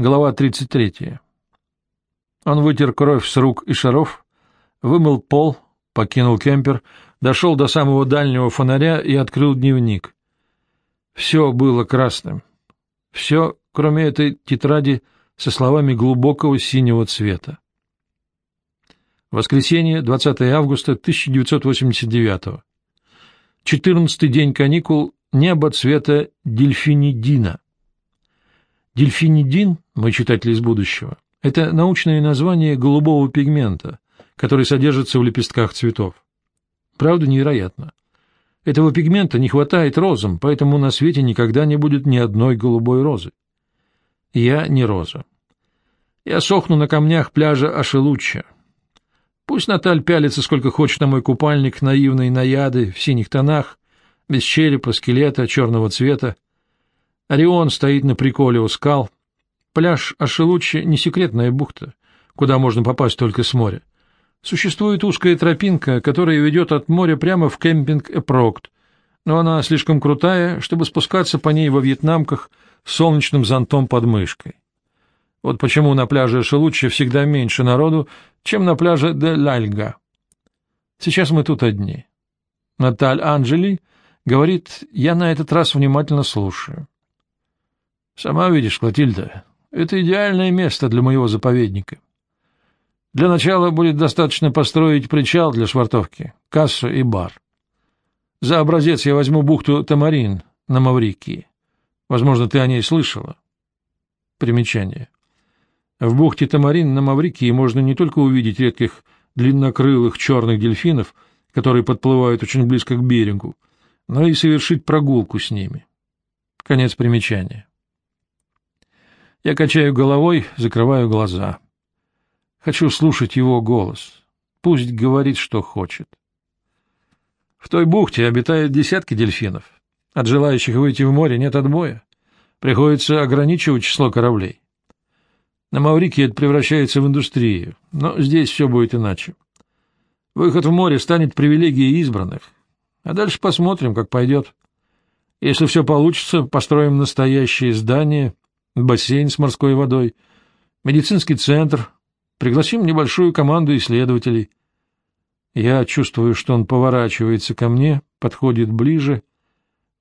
Глава 33. Он вытер кровь с рук и шаров, вымыл пол, покинул кемпер, дошел до самого дальнего фонаря и открыл дневник. Все было красным. Все, кроме этой тетради со словами глубокого синего цвета. Воскресенье, 20 августа 1989 Четырнадцатый день каникул, небо цвета дельфинидина. Дельфинидин, мой читатель из будущего, это научное название голубого пигмента, который содержится в лепестках цветов. Правда, невероятно. Этого пигмента не хватает розам, поэтому на свете никогда не будет ни одной голубой розы. Я не роза. Я сохну на камнях пляжа Ашелучча. Пусть Наталь пялится сколько хочет на мой купальник наивной наяды в синих тонах, без черепа, скелета, черного цвета. Орион стоит на приколе у скал. Пляж Ашелуччи — не секретная бухта, куда можно попасть только с моря. Существует узкая тропинка, которая ведет от моря прямо в кемпинг Эпрокт, но она слишком крутая, чтобы спускаться по ней во вьетнамках с солнечным зонтом под мышкой. Вот почему на пляже Шелуччи всегда меньше народу, чем на пляже де Лальга. Сейчас мы тут одни. Наталь Анджели говорит, я на этот раз внимательно слушаю. Сама видишь, Клотильда, это идеальное место для моего заповедника. Для начала будет достаточно построить причал для швартовки, кассу и бар. За образец я возьму бухту Тамарин на Маврикии. Возможно, ты о ней слышала. Примечание. В бухте Тамарин на Маврикии можно не только увидеть редких длиннокрылых черных дельфинов, которые подплывают очень близко к берегу, но и совершить прогулку с ними. Конец примечания. Я качаю головой, закрываю глаза. Хочу слушать его голос. Пусть говорит, что хочет. В той бухте обитают десятки дельфинов. От желающих выйти в море нет отбоя. Приходится ограничивать число кораблей. На Маврике это превращается в индустрию, но здесь все будет иначе. Выход в море станет привилегией избранных. А дальше посмотрим, как пойдет. Если все получится, построим настоящее здание, бассейн с морской водой, медицинский центр, Пригласим небольшую команду исследователей. Я чувствую, что он поворачивается ко мне, подходит ближе.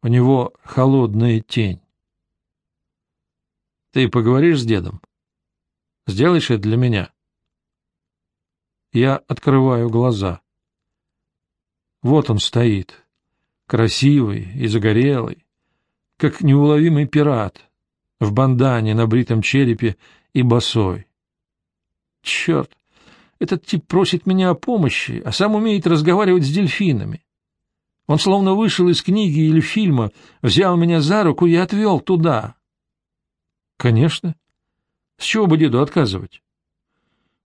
У него холодная тень. Ты поговоришь с дедом? Сделаешь это для меня? Я открываю глаза. Вот он стоит, красивый и загорелый, как неуловимый пират, в бандане на бритом черепе и босой. Черт! Этот тип просит меня о помощи, а сам умеет разговаривать с дельфинами. Он словно вышел из книги или фильма, взял меня за руку и отвел туда. Конечно. С чего бы деду отказывать?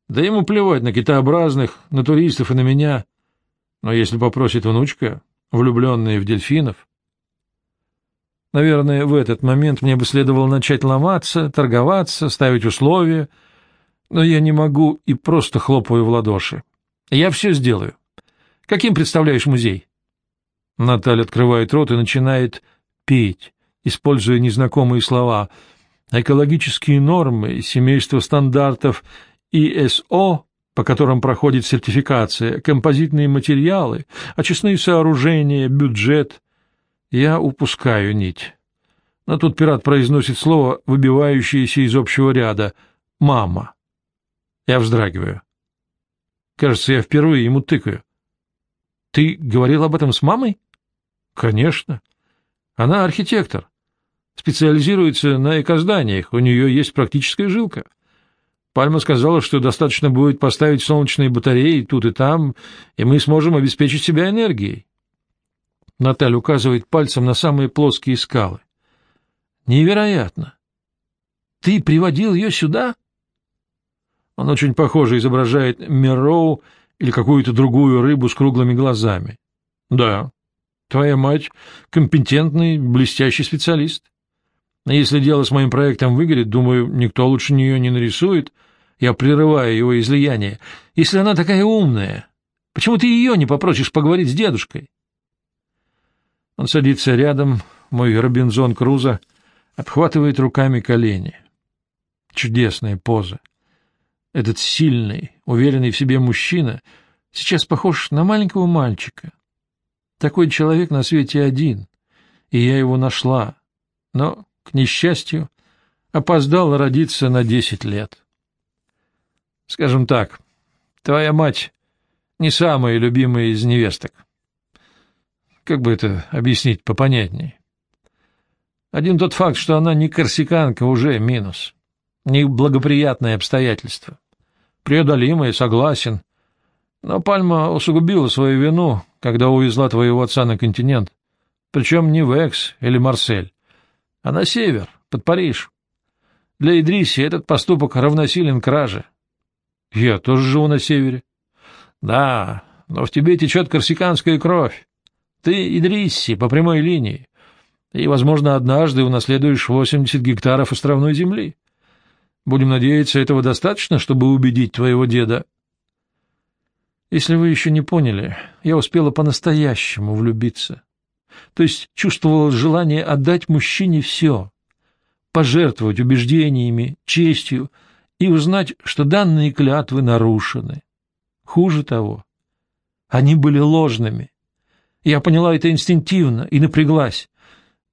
Да ему плевать на китообразных, на туристов и на меня. Но если попросит внучка, влюбленная в дельфинов... Наверное, в этот момент мне бы следовало начать ломаться, торговаться, ставить условия — но я не могу и просто хлопаю в ладоши. Я все сделаю. Каким представляешь музей? Наталья открывает рот и начинает петь, используя незнакомые слова. Экологические нормы, семейство стандартов ИСО, по которым проходит сертификация, композитные материалы, очистные сооружения, бюджет. Я упускаю нить. Но тут пират произносит слово, выбивающееся из общего ряда «мама». Я вздрагиваю. Кажется, я впервые ему тыкаю. Ты говорил об этом с мамой? Конечно. Она архитектор. Специализируется на экозданиях, у нее есть практическая жилка. Пальма сказала, что достаточно будет поставить солнечные батареи тут и там, и мы сможем обеспечить себя энергией. Наталья указывает пальцем на самые плоские скалы. Невероятно! Ты приводил ее сюда? Он очень похоже изображает Мерроу или какую-то другую рыбу с круглыми глазами. Да, твоя мать — компетентный, блестящий специалист. Если дело с моим проектом выгорит, думаю, никто лучше нее не нарисует. Я прерываю его излияние. Если она такая умная, почему ты ее не попросишь поговорить с дедушкой? Он садится рядом, мой Робинзон Крузо, обхватывает руками колени. чудесная поза. Этот сильный, уверенный в себе мужчина сейчас похож на маленького мальчика. Такой человек на свете один, и я его нашла, но, к несчастью, опоздала родиться на десять лет. Скажем так, твоя мать не самая любимая из невесток. Как бы это объяснить попонятней? Один тот факт, что она не корсиканка, уже минус. Неблагоприятное обстоятельство преодолимое, согласен. Но Пальма усугубила свою вину, когда увезла твоего отца на континент. Причем не в Экс или Марсель, а на север, под Париж. Для Идриси этот поступок равносилен краже. Я тоже живу на севере. Да, но в тебе течет корсиканская кровь. Ты Идрисси по прямой линии, и, возможно, однажды унаследуешь 80 гектаров островной земли. Будем надеяться, этого достаточно, чтобы убедить твоего деда. Если вы еще не поняли, я успела по-настоящему влюбиться. То есть чувствовала желание отдать мужчине все, пожертвовать убеждениями, честью и узнать, что данные клятвы нарушены. Хуже того, они были ложными. Я поняла это инстинктивно и напряглась.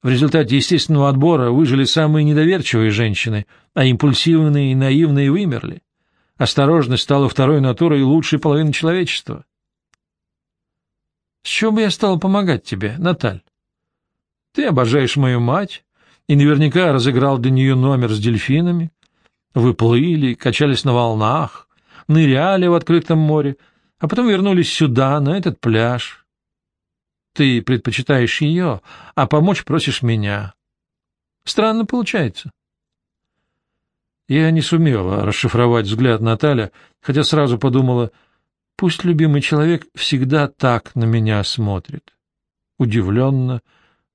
В результате естественного отбора выжили самые недоверчивые женщины, а импульсивные и наивные вымерли. Осторожность стала второй натурой лучшей половины человечества. С чего бы я стала помогать тебе, Наталь? Ты обожаешь мою мать и наверняка разыграл для нее номер с дельфинами. Вы плыли, качались на волнах, ныряли в открытом море, а потом вернулись сюда, на этот пляж. Ты предпочитаешь ее, а помочь просишь меня. Странно получается. Я не сумела расшифровать взгляд Наталья, хотя сразу подумала, пусть любимый человек всегда так на меня смотрит. Удивленно,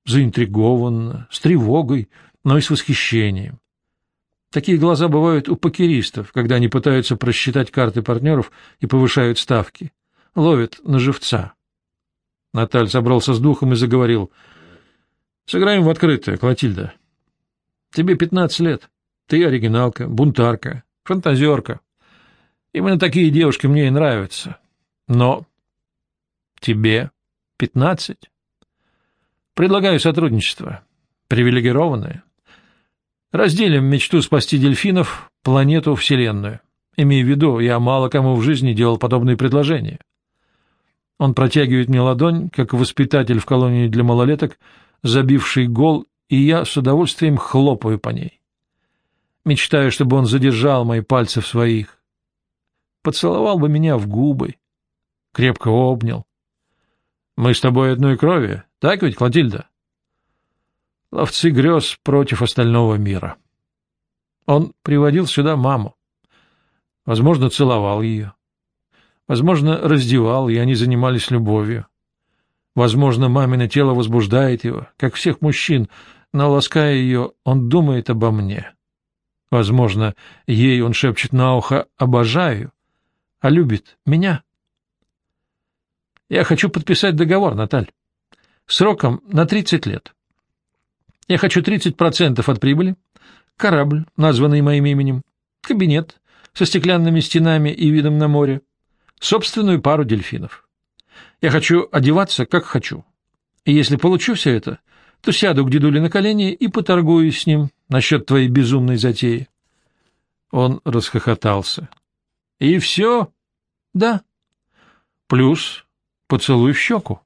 заинтригованно, с тревогой, но и с восхищением. Такие глаза бывают у покеристов, когда они пытаются просчитать карты партнеров и повышают ставки. Ловят на живца. Наталь собрался с духом и заговорил. — Сыграем в открытое, Клотильда. Тебе пятнадцать лет. Ты оригиналка, бунтарка, фантазерка. Именно такие девушки мне и нравятся. Но тебе пятнадцать. Предлагаю сотрудничество. Привилегированное. Разделим мечту спасти дельфинов, планету, Вселенную. Имея в виду, я мало кому в жизни делал подобные предложения. Он протягивает мне ладонь, как воспитатель в колонии для малолеток, забивший гол, и я с удовольствием хлопаю по ней. Мечтаю, чтобы он задержал мои пальцы в своих. Поцеловал бы меня в губы, крепко обнял. Мы с тобой одной крови, так ведь, Клотильда? Ловцы грез против остального мира. Он приводил сюда маму. Возможно, целовал ее. Возможно, раздевал, и они занимались любовью. Возможно, мамино тело возбуждает его, как всех мужчин, но, лаская ее, он думает обо мне. Возможно, ей он шепчет на ухо «обожаю», а любит меня. Я хочу подписать договор, Наталь, сроком на 30 лет. Я хочу 30% от прибыли, корабль, названный моим именем, кабинет со стеклянными стенами и видом на море, собственную пару дельфинов. Я хочу одеваться, как хочу. И если получу все это, то сяду к дедуле на колени и поторгуюсь с ним насчет твоей безумной затеи. Он расхохотался. — И все? — Да. — Плюс поцелуй в щеку.